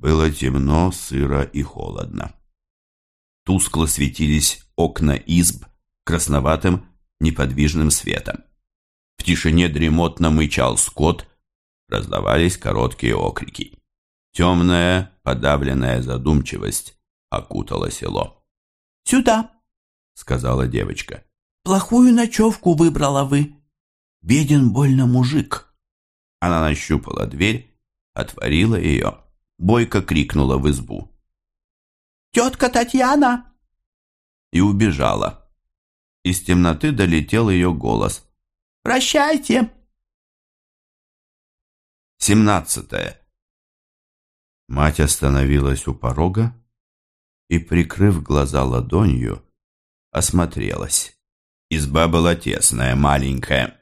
Было темно, сыро и холодно. Тускло светились окна изб красноватым неподвижным светом. В тишине дремотно мычал скот, раздавались короткие окрики. Темная, подавленная задумчивость окутала село. «Сюда!» — сказала девочка. «Плохую ночевку выбрала вы. Беден больно мужик». Она нащупала дверь, отворила ее, бойко крикнула в избу. «Тетка Татьяна!» И убежала. Из темноты долетел ее голос. «Прощайте!» Семнадцатое. Мать остановилась у порога и, прикрыв глаза ладонью, осмотрелась. Изба была тесная, маленькая,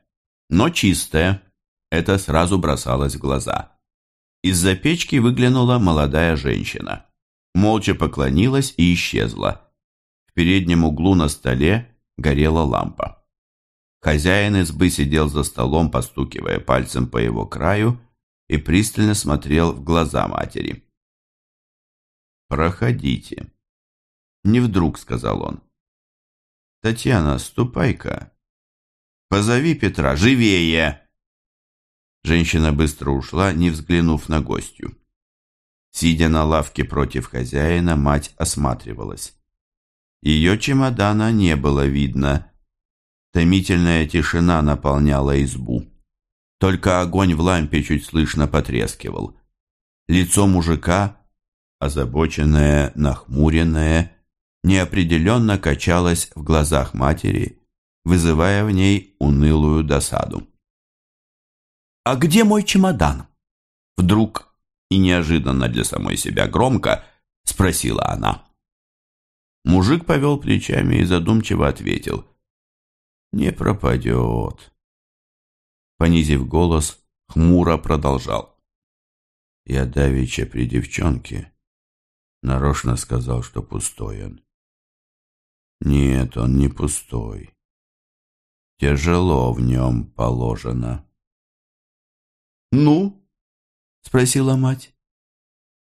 но чистая. Это сразу бросалось в глаза. Из-за печки выглянула молодая женщина. Молча поклонилась и исчезла. В переднем углу на столе горела лампа. Хозяин избы сидел за столом, постукивая пальцем по его краю, и пристально смотрел в глаза матери. «Проходите». Не вдруг, сказал он. «Татьяна, ступай-ка. Позови Петра, живее!» Женщина быстро ушла, не взглянув на гостью. Сидя на лавке против хозяина, мать осматривалась. Ее чемодана не было видно. Томительная тишина наполняла избу. Только огонь в лампе чуть слышно потрескивал. Лицо мужика, озабоченное, нахмуренное, неопределенно качалось в глазах матери, вызывая в ней унылую досаду. «А где мой чемодан?» Вдруг и неожиданно для самой себя громко спросила она. Мужик повел плечами и задумчиво ответил. «Не пропадет». Понизив голос, хмуро продолжал. Я давеча при девчонке нарочно сказал, что пустой он. Нет, он не пустой. Тяжело в нем положено. «Ну?» — спросила мать.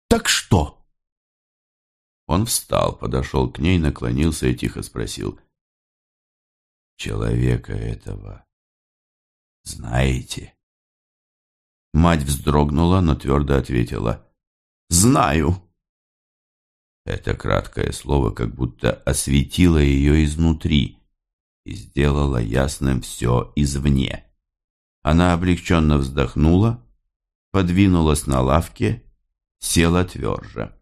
«Так что?» Он встал, подошел к ней, наклонился и тихо спросил. «Человека этого знаете?» Мать вздрогнула, но твердо ответила. «Знаю». Это краткое слово как будто осветило ее изнутри и сделало ясным все извне. Она облегченно вздохнула, подвинулась на лавке, села тверже.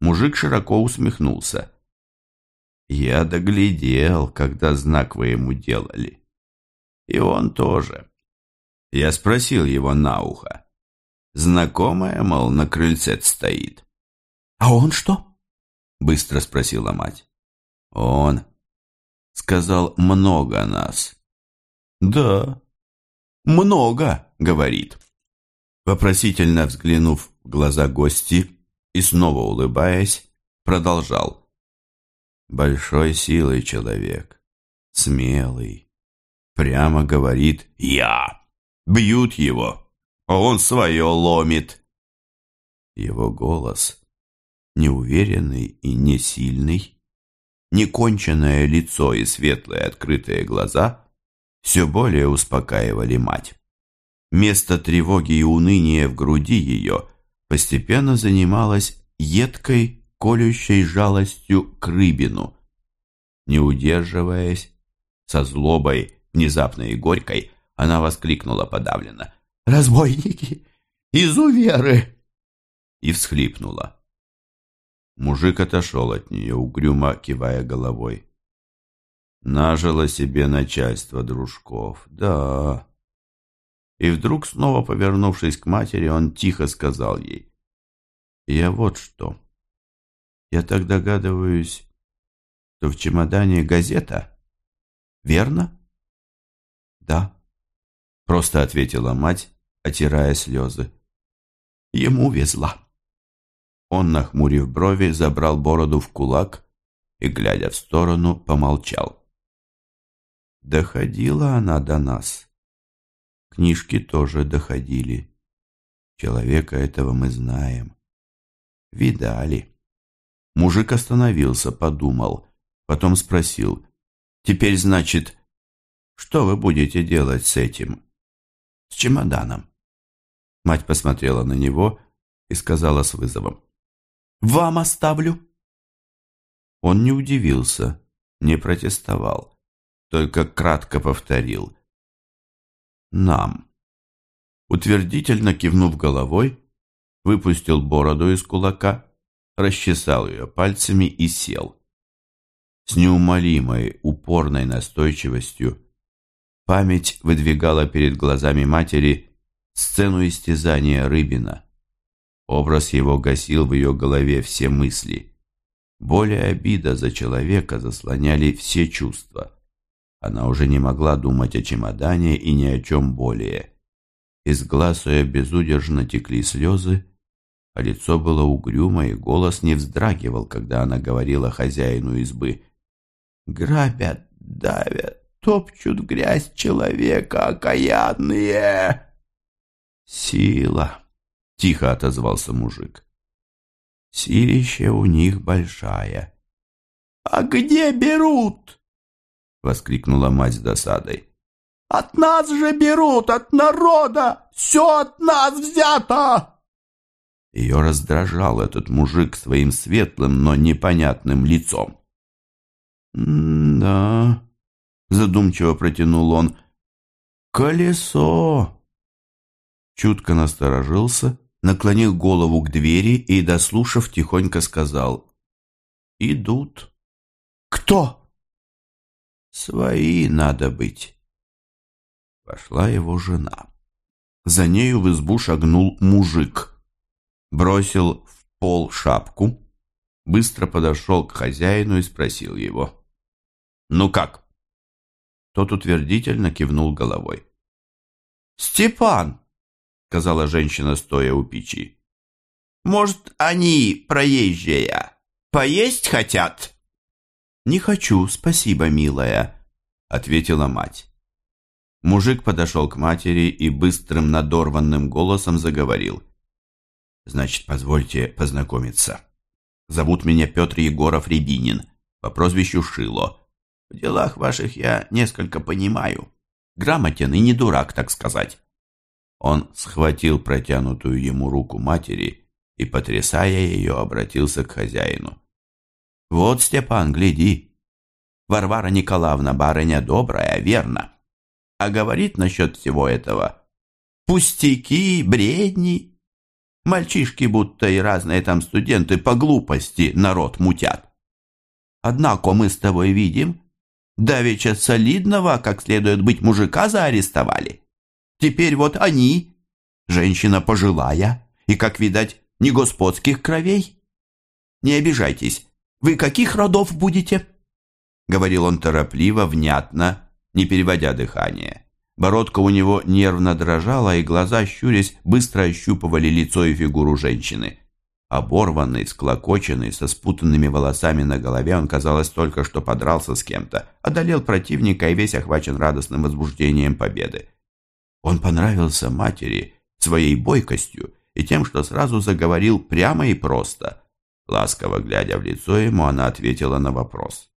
Мужик широко усмехнулся. «Я доглядел, когда знак вы ему делали. И он тоже». Я спросил его на ухо. Знакомая, мол, на крыльце стоит. «А он что?» — быстро спросила мать. «Он сказал много нас». «Да, много», — говорит. Вопросительно взглянув в глаза гости и снова улыбаясь, продолжал. «Большой силой человек, смелый, прямо говорит «я». Бьют его, а он свое ломит». Его голос неуверенный и не сильный, неконченное лицо и светлые открытые глаза все более успокаивали мать. Место тревоги и уныния в груди ее постепенно занималось едкой, колющей жалостью к рыбину. Не удерживаясь, со злобой, внезапной и горькой, она воскликнула подавленно. «Разбойники! Изуверы!» И всхлипнула. Мужик отошел от нее, угрюмо кивая головой. Нажило себе начальство дружков, да. И вдруг, снова повернувшись к матери, он тихо сказал ей. Я вот что. Я так догадываюсь, что в чемодане газета, верно? Да, просто ответила мать, отирая слезы. Ему везла. Он, нахмурив брови, забрал бороду в кулак и, глядя в сторону, помолчал. Доходила она до нас. Книжки тоже доходили. Человека этого мы знаем. Видали. Мужик остановился, подумал, потом спросил. Теперь, значит, что вы будете делать с этим? С чемоданом? Мать посмотрела на него и сказала с вызовом. «Вам оставлю». Он не удивился, не протестовал, только кратко повторил. «Нам». Утвердительно кивнув головой, выпустил бороду из кулака, расчесал ее пальцами и сел. С неумолимой, упорной настойчивостью память выдвигала перед глазами матери сцену истязания Рыбина. Образ его гасил в ее голове все мысли. Боль и обида за человека заслоняли все чувства. Она уже не могла думать о чемодане и ни о чем более. Из глаз ее безудержно текли слезы, а лицо было угрюмо, и голос не вздрагивал, когда она говорила хозяину избы. «Грабят, давят, топчут грязь человека, окаянные!» «Сила!» — тихо отозвался мужик. «Силище у них большая». «А где берут?» — воскликнула мать с досадой. «От нас же берут, от народа! Все от нас взято!» Ее раздражал этот мужик своим светлым, но непонятным лицом. «Да», — задумчиво протянул он, — «колесо». Чутко насторожился, наклонил голову к двери и, дослушав, тихонько сказал «Идут». «Кто?» «Свои надо быть». Пошла его жена. За нею в избу шагнул мужик бросил в пол шапку, быстро подошел к хозяину и спросил его. «Ну как?» Тот утвердительно кивнул головой. «Степан!» — сказала женщина, стоя у печи. «Может, они, проезжие, поесть хотят?» «Не хочу, спасибо, милая», — ответила мать. Мужик подошел к матери и быстрым надорванным голосом заговорил. Значит, позвольте познакомиться. Зовут меня Петр Егоров Рябинин, по прозвищу Шило. В делах ваших я несколько понимаю. Грамотен и не дурак, так сказать. Он схватил протянутую ему руку матери и, потрясая ее, обратился к хозяину. «Вот, Степан, гляди. Варвара Николаевна барыня добрая, верно. А говорит насчет всего этого. Пустяки, бредни, Мальчишки будто и разные там студенты по глупости народ мутят. Однако мы с тобой видим, давеча солидного, как следует быть, мужика заарестовали. Теперь вот они, женщина пожилая, и, как видать, не господских кровей. Не обижайтесь, вы каких родов будете?» Говорил он торопливо, внятно, не переводя дыхание. Бородка у него нервно дрожала, и глаза, щурясь, быстро ощупывали лицо и фигуру женщины. Оборванный, склокоченный, со спутанными волосами на голове, он, казалось, только что подрался с кем-то, одолел противника и весь охвачен радостным возбуждением победы. Он понравился матери своей бойкостью и тем, что сразу заговорил прямо и просто. Ласково глядя в лицо ему, она ответила на вопрос.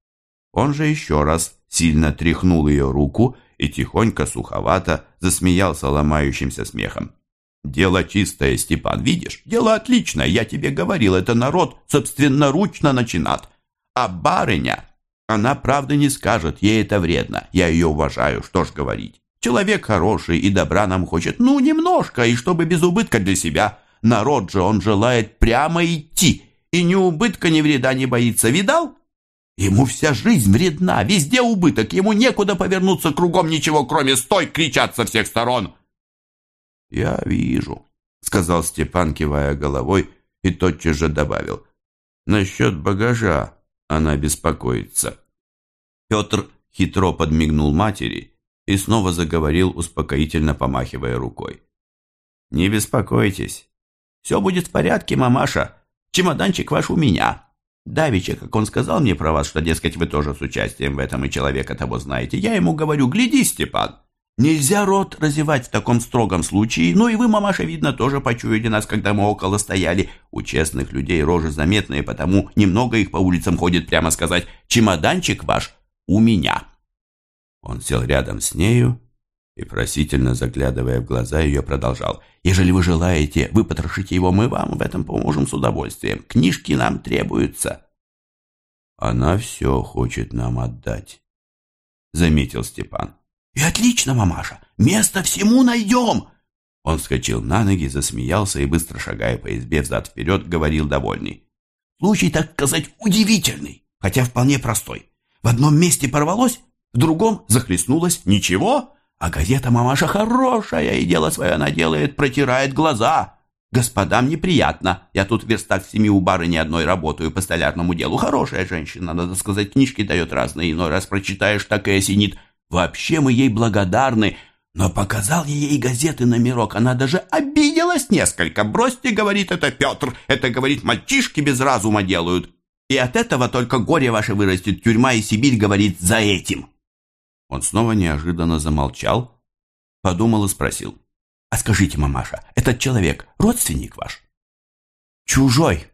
Он же еще раз сильно тряхнул ее руку и тихонько, суховато засмеялся ломающимся смехом. «Дело чистое, Степан, видишь? Дело отличное, я тебе говорил, это народ собственноручно начинат. А барыня, она правды не скажет, ей это вредно. Я ее уважаю, что ж говорить. Человек хороший и добра нам хочет, ну, немножко, и чтобы без убытка для себя. Народ же он желает прямо идти, и ни убытка, ни вреда не боится. Видал? Ему вся жизнь вредна, везде убыток, ему некуда повернуться, кругом ничего, кроме «стой!» кричат со всех сторон. «Я вижу», — сказал Степан, кивая головой, и тотчас же добавил. «Насчет багажа она беспокоится». Петр хитро подмигнул матери и снова заговорил, успокоительно помахивая рукой. «Не беспокойтесь. Все будет в порядке, мамаша. Чемоданчик ваш у меня. Давича, как он сказал мне про вас, что, дескать, вы тоже с участием в этом и человека того знаете, я ему говорю, гляди, Степан, Нельзя рот разевать в таком строгом случае. Ну и вы, мамаша, видно, тоже почуяли нас, когда мы около стояли. У честных людей рожи заметные, потому немного их по улицам ходит, прямо сказать. Чемоданчик ваш у меня. Он сел рядом с нею и, просительно заглядывая в глаза, ее продолжал. «Ежели вы желаете, вы потрошите его, мы вам в этом поможем с удовольствием. Книжки нам требуются». «Она все хочет нам отдать», — заметил Степан. «И отлично, мамаша, место всему найдем!» Он вскочил на ноги, засмеялся и, быстро шагая по избе взад-вперед, говорил довольный. «Случай, так сказать, удивительный, хотя вполне простой. В одном месте порвалось, в другом захлестнулось. Ничего, а газета мамаша хорошая, и дело свое она делает, протирает глаза. Господам неприятно. Я тут в верстах в семи у барыни одной работаю по столярному делу. Хорошая женщина, надо сказать, книжки дает разные. Иной раз прочитаешь, так и осенит. Вообще мы ей благодарны. Но показал я ей газеты номерок, она даже обиделась несколько. Бросьте, говорит, это Петр, это, говорит, мальчишки без разума делают. И от этого только горе ваше вырастет, тюрьма и Сибирь, говорит, за этим. Он снова неожиданно замолчал, подумал и спросил. «А скажите, мамаша, этот человек родственник ваш?» «Чужой»,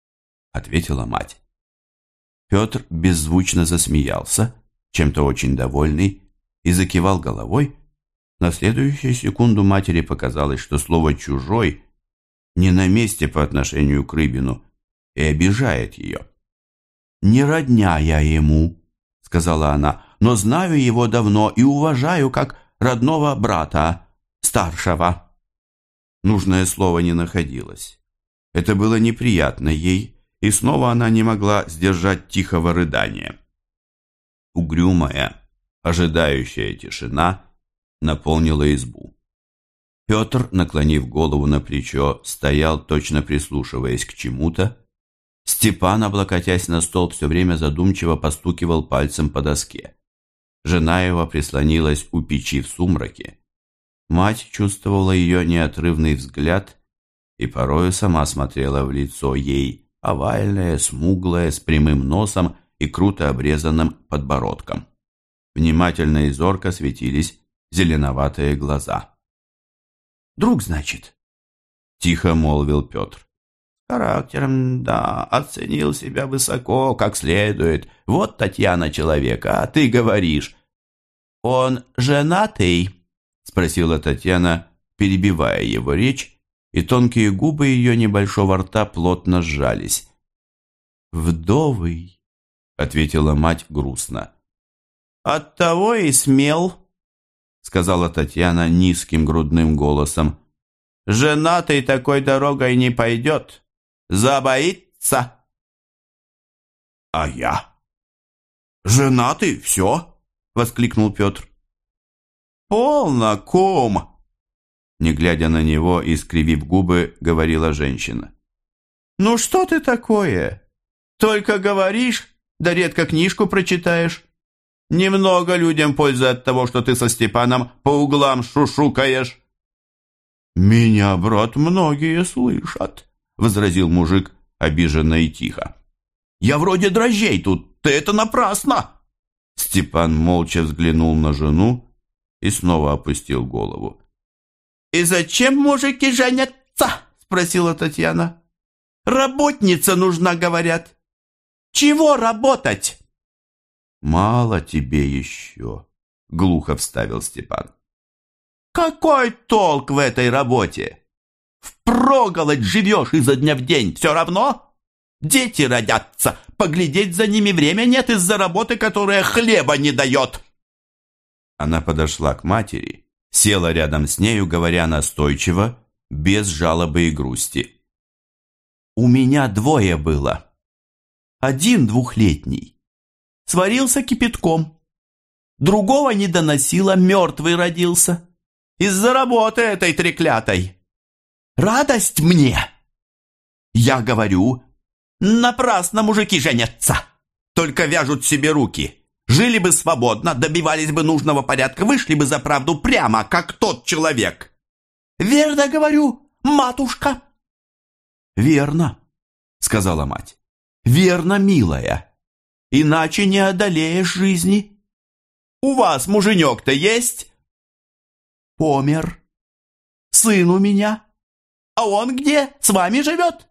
— ответила мать. Петр беззвучно засмеялся, чем-то очень довольный, и закивал головой. На следующую секунду матери показалось, что слово «чужой» не на месте по отношению к Рыбину и обижает ее. «Не родня я ему», — сказала она, но знаю его давно и уважаю как родного брата, старшего». Нужное слово не находилось. Это было неприятно ей, и снова она не могла сдержать тихого рыдания. Угрюмая, ожидающая тишина наполнила избу. Петр, наклонив голову на плечо, стоял, точно прислушиваясь к чему-то. Степан, облокотясь на стол, все время задумчиво постукивал пальцем по доске. Жена его прислонилась у печи в сумраке. Мать чувствовала ее неотрывный взгляд и порою сама смотрела в лицо ей, овальное, смуглое, с прямым носом и круто обрезанным подбородком. Внимательно и зорко светились зеленоватые глаза. «Друг, значит?» – тихо молвил Петр. Характером, да, оценил себя высоко, как следует. Вот Татьяна человека, а ты говоришь. «Он женатый?» – спросила Татьяна, перебивая его речь, и тонкие губы ее небольшого рта плотно сжались. «Вдовый», – ответила мать грустно. «Оттого и смел», – сказала Татьяна низким грудным голосом. «Женатый такой дорогой не пойдет, забоится». «А я?» «Женатый, все?» Воскликнул Петр. «Полно, ком!» Не глядя на него и скривив губы, говорила женщина. «Ну что ты такое? Только говоришь, да редко книжку прочитаешь. Немного людям пользы от того, что ты со Степаном по углам шушукаешь». «Меня, брат, многие слышат», — возразил мужик, обиженно и тихо. «Я вроде дрожжей тут, ты это напрасно!» Степан молча взглянул на жену и снова опустил голову. «И зачем мужики женятся?» – спросила Татьяна. «Работница нужна, говорят. Чего работать?» «Мало тебе еще», – глухо вставил Степан. «Какой толк в этой работе? Впроголодь живешь изо дня в день, все равно?» Дети родятся, поглядеть за ними время нет из-за работы, которая хлеба не дает. Она подошла к матери, села рядом с нею, говоря настойчиво, без жалобы и грусти. «У меня двое было. Один двухлетний. Сварился кипятком. Другого не доносила, мертвый родился. Из-за работы этой треклятой. Радость мне!» Я говорю, Напрасно мужики женятся. Только вяжут себе руки. Жили бы свободно, добивались бы нужного порядка, вышли бы за правду прямо, как тот человек. Верно говорю, матушка? Верно, сказала мать. Верно, милая. Иначе не одолеешь жизни. У вас муженек-то есть? помер. Сын у меня. А он где? С вами живет?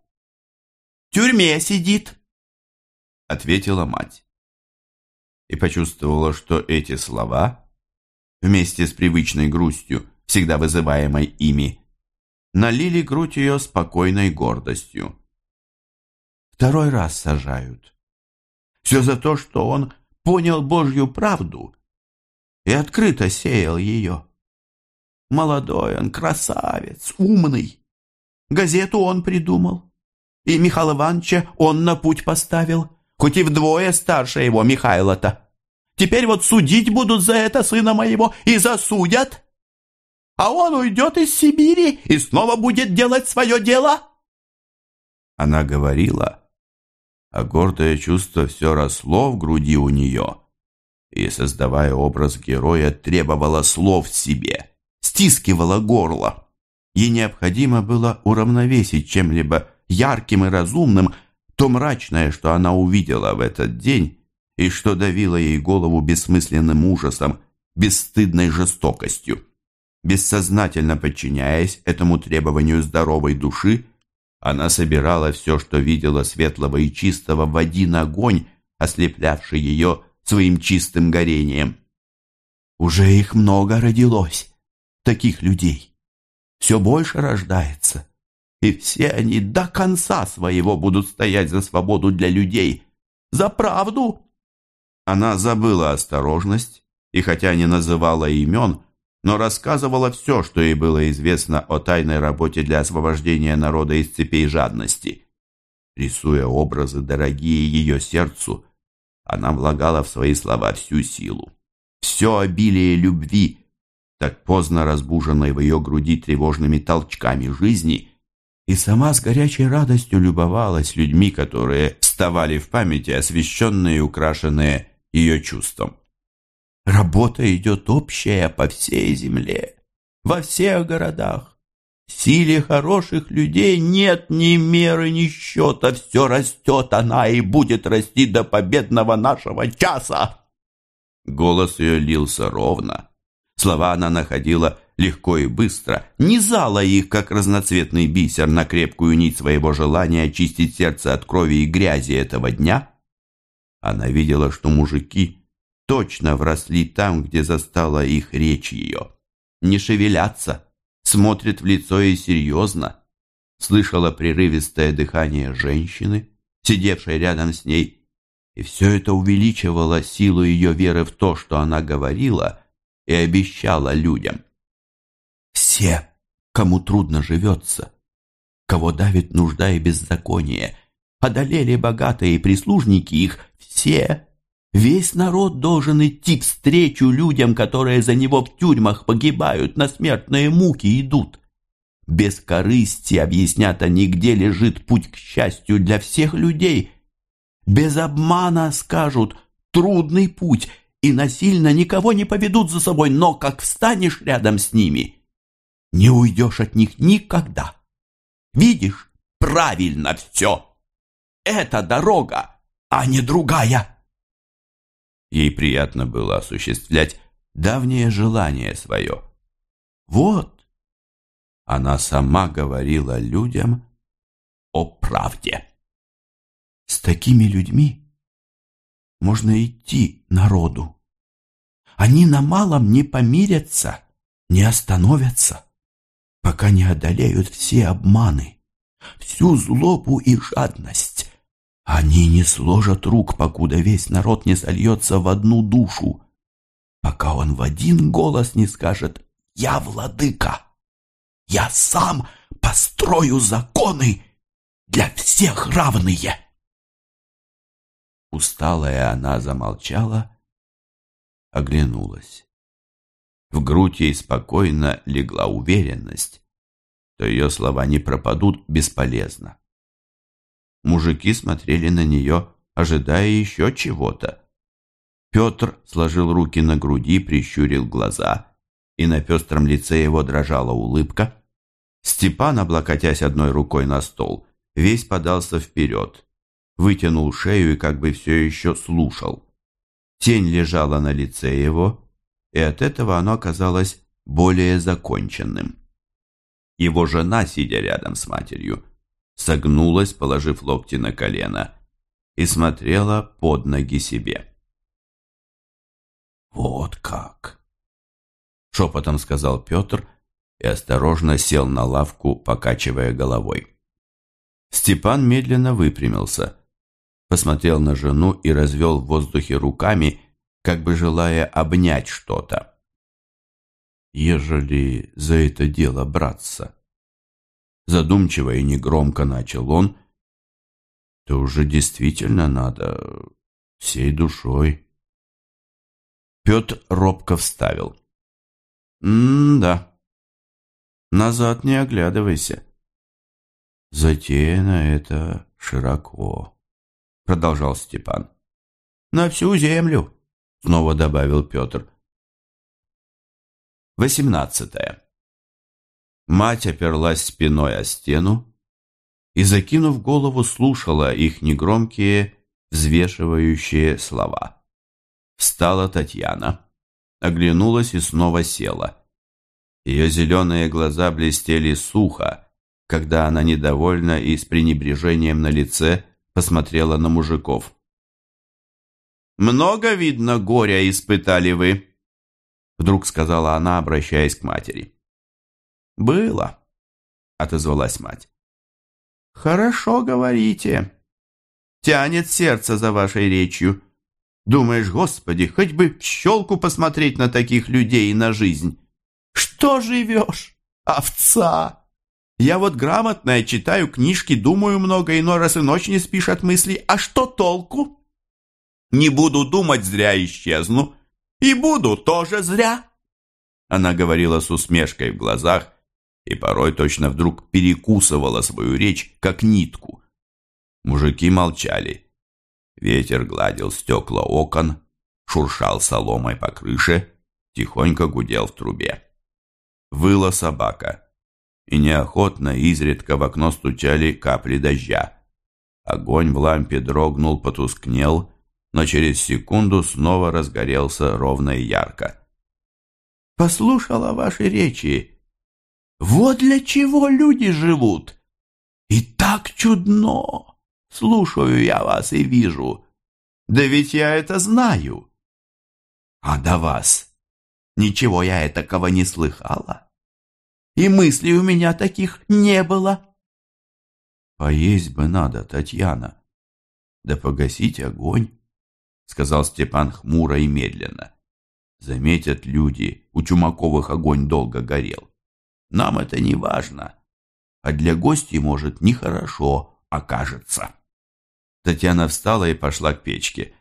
В тюрьме сидит, ответила мать. И почувствовала, что эти слова, вместе с привычной грустью, всегда вызываемой ими, налили грудь ее спокойной гордостью. Второй раз сажают. Все за то, что он понял Божью правду и открыто сеял ее. Молодой он, красавец, умный. Газету он придумал. И Михаила Ивановича он на путь поставил, хоть и вдвое старше его Михайла-то. Теперь вот судить будут за это сына моего и засудят. А он уйдет из Сибири и снова будет делать свое дело. Она говорила, а гордое чувство все росло в груди у нее и, создавая образ героя, требовала слов себе, стискивала горло. Ей необходимо было уравновесить чем-либо ярким и разумным то мрачное, что она увидела в этот день, и что давило ей голову бессмысленным ужасом, бесстыдной жестокостью. Бессознательно подчиняясь этому требованию здоровой души, она собирала все, что видела светлого и чистого в один огонь, ослеплявший ее своим чистым горением. Уже их много родилось, таких людей. Все больше рождается, и все они до конца своего будут стоять за свободу для людей, за правду. Она забыла осторожность, и хотя не называла имен, но рассказывала все, что ей было известно о тайной работе для освобождения народа из цепей жадности. Рисуя образы, дорогие ее сердцу, она влагала в свои слова всю силу. Все обилие любви, так поздно разбуженной в ее груди тревожными толчками жизни, и сама с горячей радостью любовалась людьми, которые вставали в памяти, освещенные и украшенные ее чувством. Работа идет общая по всей земле, во всех городах. Силе хороших людей нет ни меры, ни счета, все растет она и будет расти до победного нашего часа. Голос ее лился ровно. Слова она находила легко и быстро, низала их, как разноцветный бисер, на крепкую нить своего желания очистить сердце от крови и грязи этого дня. Она видела, что мужики точно вросли там, где застала их речь ее. Не шевелятся, смотрит в лицо и серьезно. Слышала прерывистое дыхание женщины, сидевшей рядом с ней, и все это увеличивало силу ее веры в то, что она говорила и обещала людям. Все, кому трудно живется, кого давит нужда и беззаконие, одолели богатые прислужники их, все Весь народ должен идти встречу людям, которые за него в тюрьмах погибают, на смертные муки идут. Без корысти объяснят они, где лежит путь к счастью для всех людей. Без обмана скажут «трудный путь», и насильно никого не поведут за собой, но как встанешь рядом с ними, не уйдешь от них никогда. Видишь, правильно все. Это дорога, а не другая. Ей приятно было осуществлять давнее желание свое. Вот, она сама говорила людям о правде. С такими людьми можно идти народу. Они на малом не помирятся, не остановятся, пока не одолеют все обманы, всю злобу и жадность, они не сложат рук, покуда весь народ не сольется в одну душу, пока он в один голос не скажет «Я владыка! Я сам построю законы для всех равные!» Усталая она замолчала, оглянулась. В грудь ей спокойно легла уверенность, что ее слова не пропадут бесполезно. Мужики смотрели на нее, ожидая еще чего-то. Петр сложил руки на груди, прищурил глаза, и на пестром лице его дрожала улыбка. Степан, облокотясь одной рукой на стол, весь подался вперед, вытянул шею и как бы все еще слушал. Тень лежала на лице его, и от этого оно казалось более законченным. Его жена, сидя рядом с матерью, согнулась, положив локти на колено, и смотрела под ноги себе. «Вот как!» — шепотом сказал Петр и осторожно сел на лавку, покачивая головой. Степан медленно выпрямился, посмотрел на жену и развел в воздухе руками, как бы желая обнять что-то. «Ежели за это дело браться», задумчиво и негромко начал он, то уже действительно надо всей душой. Петр робко вставил. «М-да. Назад не оглядывайся. Затея на это широко», — продолжал Степан. «На всю землю», — снова добавил Петр. Восемнадцатое. Мать оперлась спиной о стену и, закинув голову, слушала их негромкие, взвешивающие слова. Встала Татьяна, оглянулась и снова села. Ее зеленые глаза блестели сухо, когда она недовольна и с пренебрежением на лице посмотрела на мужиков. «Много, видно, горя испытали вы», — вдруг сказала она, обращаясь к матери. «Было», — отозвалась мать. «Хорошо говорите. Тянет сердце за вашей речью. Думаешь, Господи, хоть бы в щелку посмотреть на таких людей и на жизнь. Что живешь? Овца! Я вот грамотная, читаю книжки, думаю много, иной раз и ночь не спишь от мыслей. А что толку? Не буду думать, зря исчезну. И буду тоже зря. Она говорила с усмешкой в глазах и порой точно вдруг перекусывала свою речь, как нитку. Мужики молчали. Ветер гладил стекла окон, шуршал соломой по крыше, тихонько гудел в трубе. Выла собака, и неохотно изредка в окно стучали капли дождя. Огонь в лампе дрогнул, потускнел, но через секунду снова разгорелся ровно и ярко. «Послушала ваши речи. Вот для чего люди живут. И так чудно!» Слушаю я вас и вижу. Да ведь я это знаю. А до вас ничего я этакого не слыхала. И мыслей у меня таких не было. Поесть бы надо, Татьяна. Да погасить огонь, сказал Степан хмуро и медленно. Заметят люди, у Чумаковых огонь долго горел. Нам это не важно, а для гостей, может, нехорошо окажется. Татьяна встала и пошла к печке.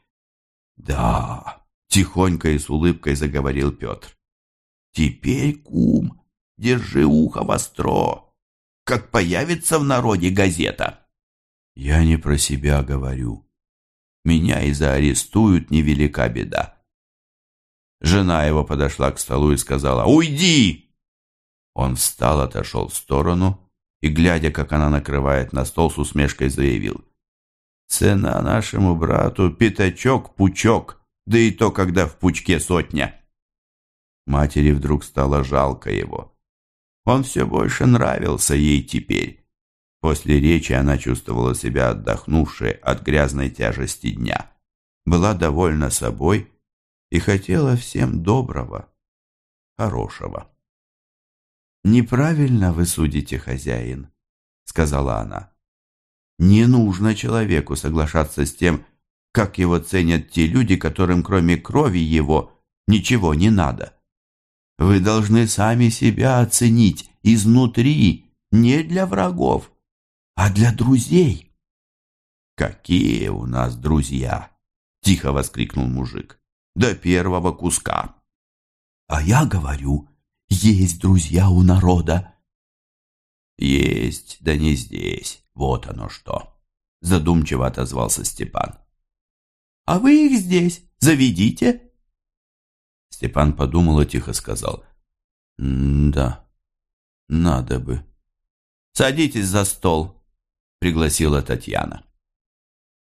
«Да», — тихонько и с улыбкой заговорил Петр. «Теперь, кум, держи ухо востро, как появится в народе газета». «Я не про себя говорю. Меня и заарестуют, невелика беда». Жена его подошла к столу и сказала «Уйди!» Он встал, отошел в сторону и, глядя, как она накрывает на стол, с усмешкой заявил Цена нашему брату пятачок-пучок, да и то, когда в пучке сотня. Матери вдруг стало жалко его. Он все больше нравился ей теперь. После речи она чувствовала себя отдохнувшей от грязной тяжести дня. Была довольна собой и хотела всем доброго, хорошего. «Неправильно вы судите, хозяин», — сказала она. Не нужно человеку соглашаться с тем, как его ценят те люди, которым кроме крови его ничего не надо. Вы должны сами себя оценить изнутри, не для врагов, а для друзей. «Какие у нас друзья!» — тихо воскликнул мужик. «До первого куска!» «А я говорю, есть друзья у народа!» «Есть, да не здесь!» Вот оно что, задумчиво отозвался Степан. А вы их здесь заведите? Степан подумал и тихо сказал. «Да, надо бы». «Садитесь за стол», — пригласила Татьяна.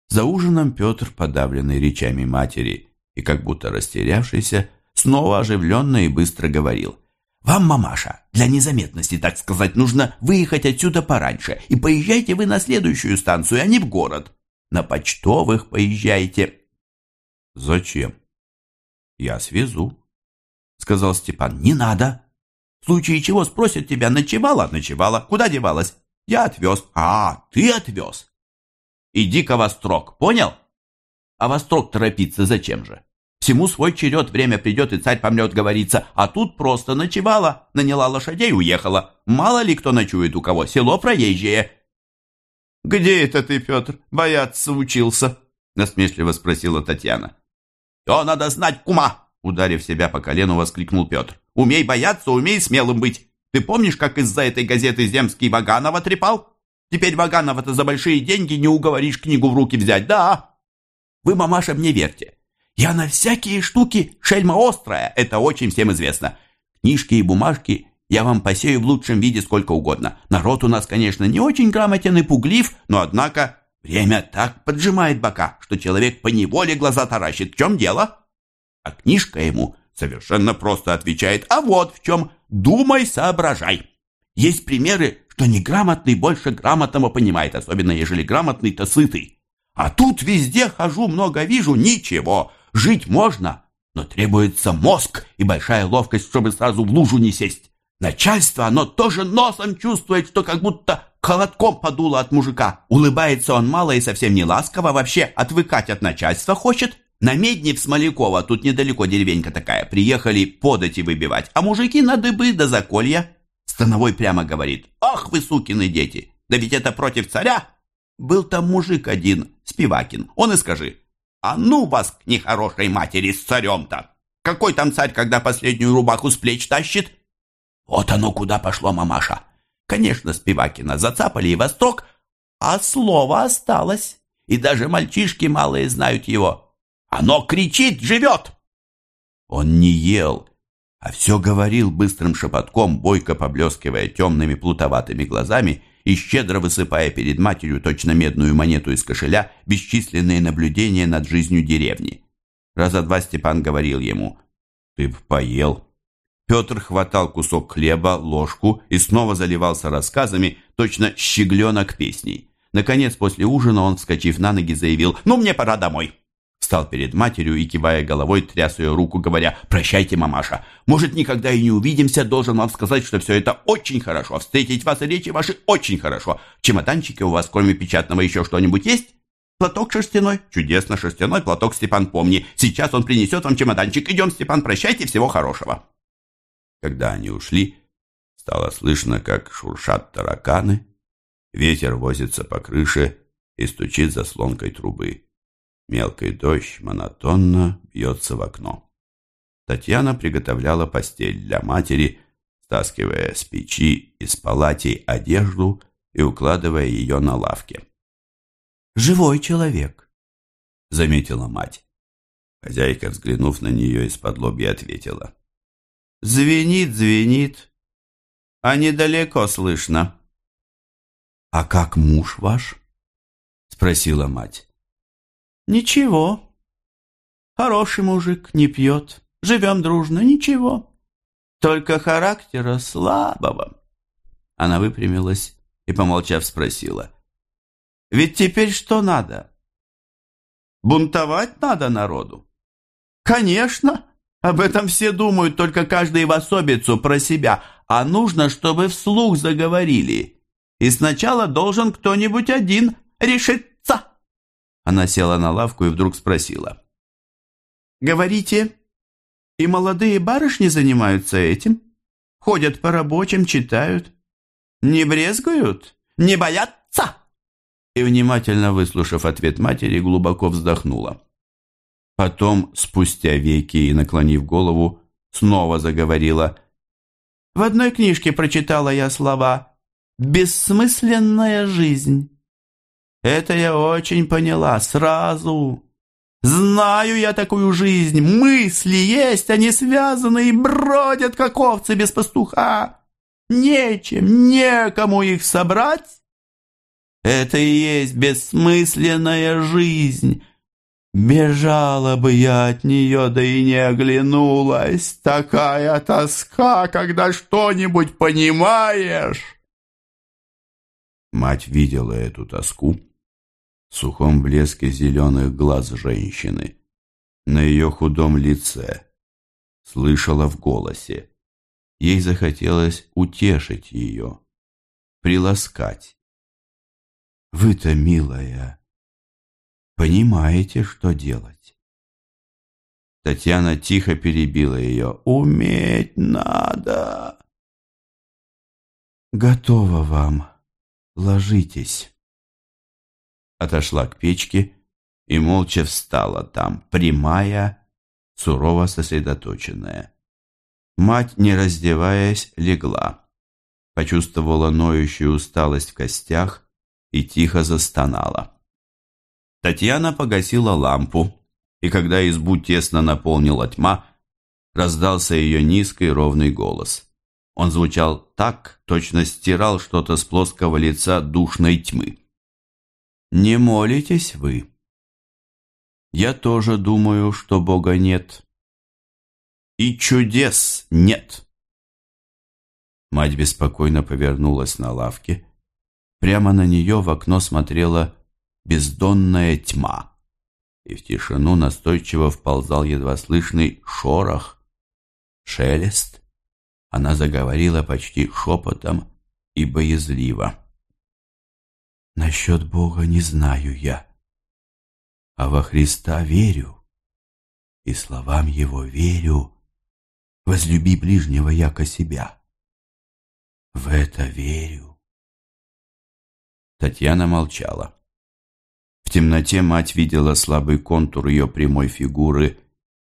За ужином Петр, подавленный речами матери и как будто растерявшийся, снова оживленно и быстро говорил. Вам, мамаша, для незаметности, так сказать, нужно выехать отсюда пораньше, и поезжайте вы на следующую станцию, а не в город. На почтовых поезжайте. Зачем? Я свезу, сказал Степан. Не надо. В случае чего спросят тебя, ночевала? Ночевала. Куда девалась? Я отвез. А, ты отвез. Иди-ка во строк, понял? А во торопиться зачем же? Всему свой черед, время придет, и царь помрет, говорится. А тут просто ночевала, наняла лошадей, уехала. Мало ли кто ночует у кого, село проезжее. «Где это ты, Петр, бояться учился?» насмешливо спросила Татьяна. «То надо знать, кума!» ударив себя по колену, воскликнул Петр. «Умей бояться, умей смелым быть. Ты помнишь, как из-за этой газеты Земский Ваганова трепал? Теперь Ваганова-то за большие деньги не уговоришь книгу в руки взять, да? Вы, мамаша, мне верьте. Я на всякие штуки шельма острая, это очень всем известно. Книжки и бумажки я вам посею в лучшем виде сколько угодно. Народ у нас, конечно, не очень грамотен и пуглив, но, однако, время так поджимает бока, что человек по неволе глаза таращит. В чем дело? А книжка ему совершенно просто отвечает, а вот в чем, думай, соображай. Есть примеры, что неграмотный больше грамотного понимает, особенно ежели грамотный-то сытый. А тут везде хожу, много вижу, ничего. Жить можно, но требуется мозг и большая ловкость, чтобы сразу в лужу не сесть. Начальство, оно тоже носом чувствует, что как будто холодком подуло от мужика. Улыбается он мало и совсем не ласково, вообще отвыкать от начальства хочет. На медне в Смолякова, тут недалеко деревенька такая, приехали подати выбивать, а мужики на дыбы до заколья. Становой прямо говорит, ах вы сукины дети, да ведь это против царя. Был там мужик один, Спивакин, он и скажи, а ну вас к нехорошей матери с царем-то! Какой там царь, когда последнюю рубаху с плеч тащит? Вот оно куда пошло, мамаша. Конечно, Спивакина зацапали и восток, а слово осталось. И даже мальчишки малые знают его. Оно кричит, живет! Он не ел, а все говорил быстрым шепотком, бойко поблескивая темными плутоватыми глазами и щедро высыпая перед матерью точно медную монету из кошеля бесчисленные наблюдения над жизнью деревни. Раза два Степан говорил ему «Ты б поел». Петр хватал кусок хлеба, ложку и снова заливался рассказами, точно щегленок песней. Наконец, после ужина он, вскочив на ноги, заявил «Ну, мне пора домой» встал перед матерью и, кивая головой, тряс ее руку, говоря «Прощайте, мамаша. Может, никогда и не увидимся. Должен вам сказать, что все это очень хорошо. Встретить вас и речи ваши очень хорошо. В чемоданчике у вас, кроме печатного, еще что-нибудь есть?» Платок шерстяной. Чудесно, шерстяной платок, Степан, помни. Сейчас он принесет вам чемоданчик. Идем, Степан, прощайте, всего хорошего. Когда они ушли, стало слышно, как шуршат тараканы. Ветер возится по крыше и стучит заслонкой трубы. Мелкий дождь монотонно бьется в окно. Татьяна приготовляла постель для матери, стаскивая с печи из палати одежду и укладывая ее на лавке. «Живой человек», — заметила мать. Хозяйка, взглянув на нее из-под лобья, ответила. «Звенит, звенит, а недалеко слышно». «А как муж ваш?» — спросила мать. «Ничего. Хороший мужик, не пьет. Живем дружно, ничего. Только характера слабого». Она выпрямилась и, помолчав, спросила. «Ведь теперь что надо? Бунтовать надо народу?» «Конечно!» Об этом все думают, только каждый в особицу про себя, а нужно, чтобы вслух заговорили. И сначала должен кто-нибудь один решить она села на лавку и вдруг спросила. «Говорите, и молодые барышни занимаются этим? Ходят по рабочим, читают? Не брезгуют? Не боятся?» И, внимательно выслушав ответ матери, глубоко вздохнула. Потом, спустя веки и наклонив голову, снова заговорила. «В одной книжке прочитала я слова «бессмысленная жизнь». Это я очень поняла сразу. Знаю я такую жизнь. Мысли есть, они связаны и бродят, как овцы без пастуха. Нечем, некому их собрать. Это и есть бессмысленная жизнь. Бежала бы я от нее, да и не оглянулась. Такая тоска, когда что-нибудь понимаешь. Мать видела эту тоску в сухом блеске зеленых глаз женщины, на ее худом лице, слышала в голосе. Ей захотелось утешить ее, приласкать. Вы-то, милая, понимаете, что делать. Татьяна тихо перебила ее. «Уметь надо!» «Готово вам. Ложитесь». Отошла к печке и молча встала там, прямая, сурово сосредоточенная. Мать, не раздеваясь, легла. Почувствовала ноющую усталость в костях и тихо застонала. Татьяна погасила лампу, и когда избу тесно наполнила тьма, раздался ее низкий ровный голос. Он звучал так, точно стирал что-то с плоского лица душной тьмы. «Не молитесь вы?» «Я тоже думаю, что Бога нет. И чудес нет!» Мать беспокойно повернулась на лавке. Прямо на нее в окно смотрела бездонная тьма, и в тишину настойчиво вползал едва слышный шорох, шелест. Она заговорила почти шепотом и боязливо. «Насчет Бога не знаю я, а во Христа верю, и словам Его верю, возлюби ближнего яко себя. В это верю». Татьяна молчала. Темноте мать видела слабый контур ее прямой фигуры,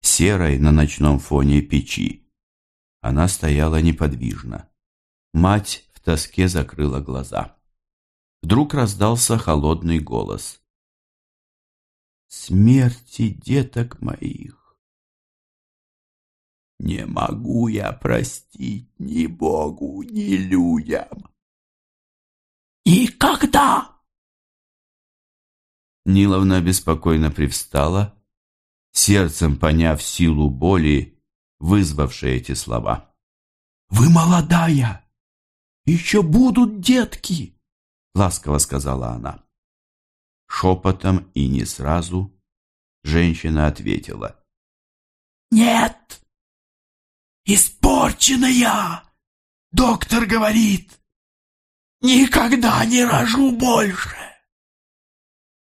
серой на ночном фоне печи. Она стояла неподвижно. Мать в тоске закрыла глаза. Вдруг раздался холодный голос. «Смерти деток моих не могу я простить ни Богу, ни людям». «И когда?» Ниловна беспокойно привстала, сердцем поняв силу боли, вызвавшей эти слова. «Вы молодая! Еще будут детки!» — ласково сказала она. Шепотом и не сразу женщина ответила. «Нет! Испорченная! Доктор говорит, никогда не рожу больше!»